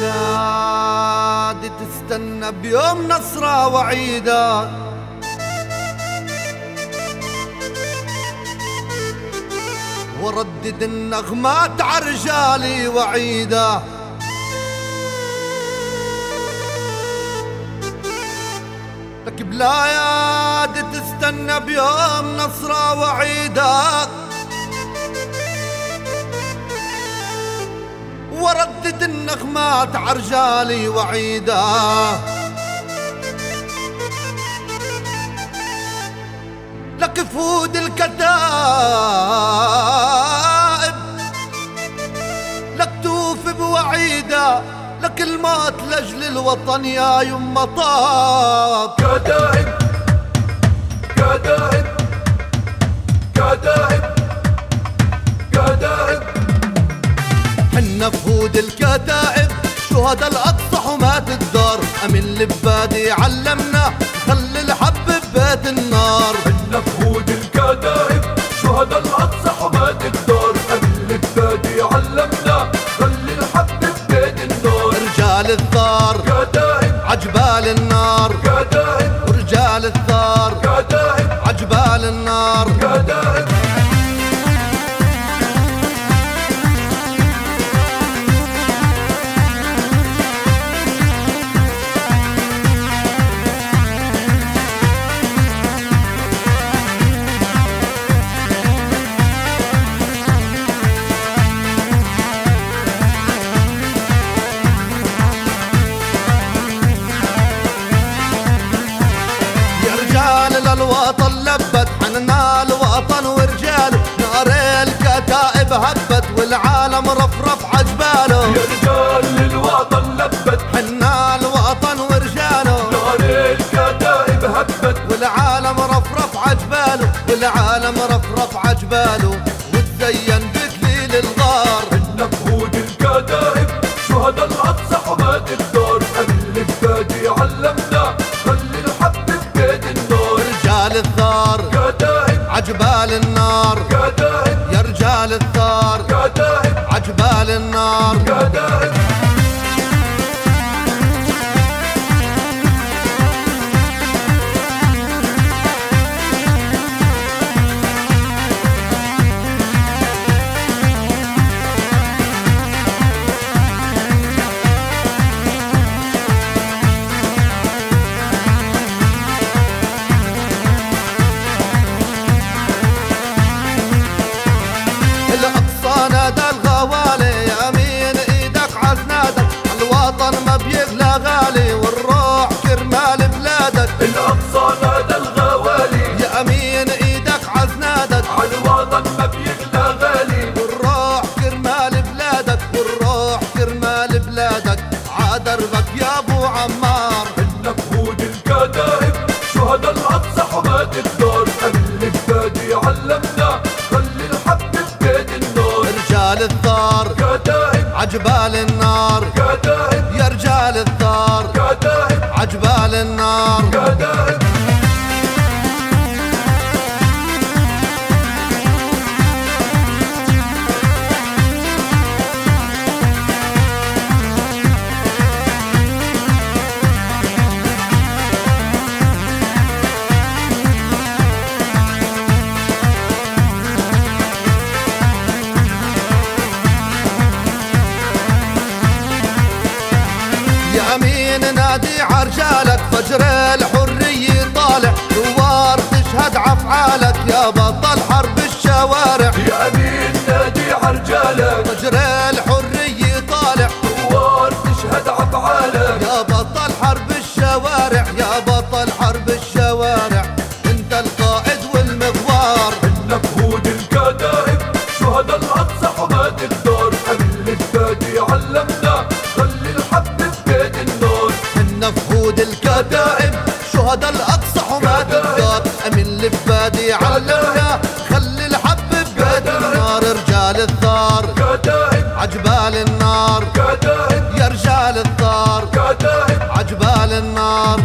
نادي تستنى بيوم نصرة وعيدة وردد النغمات عرجالي وعيده لك بلايات تستنى بيوم نصرة وعيدك وردد النغمات عرجالي وعيدا. لك فود الكتائب لك توفي بوعيده لك لأجل الوطن يا يما طاب. كتائب كتائب كتائب كتائب. حنا فهود الكتائب. شهداء الأقصى حماة الدار. أمين لبادي علمنا. خلي الحب ببيت النار. حنا فهود الكتائب. شهداء الأقصى حماة الدار. أمين لبادي علمنا. خلي الحب ببيت النار. رجال الثار. كتائب. عجبال النار. كتائب. ورجال الثار. كتائب. عجبال النار. كتائب. الوطن ورجاله نار الكتائب هبت والعالم رفرف عجباله. يا رجال للوطن لبت حنا الوطن ورجاله. نار الكتائب هبت. والعالم رفرف عجباله والعالم رفرف عجباله. وتزين النار. يا رجال الثار عجبال النار. علمنا خلي الحب ببيت النار رجال الثار كتائب عجبال النار. كتائب يا رجال الثار كتائب عجبال النار. كتائب أمين نادي عرجالك فجر الحرية طالع. دوار تشهد عفعالك يا بطل حرب الشوارع. يا أمين نادي عرجالك. فجر الحرية طالع. ثوار تشهد أفعالك. يا بطل حرب الشوارع يا بطل حرب الشوارع. أنت القائد والمغوار. حنا فهود الكتائب شهداء الأقصى حماة الدار. امين لبادي علمنا هذا الأقصى حماة الدار أمن لبادي علمنا. خلي الحب ببيت النار. رجال الثار عجبال النار. يا رجال الثار عجبال النار.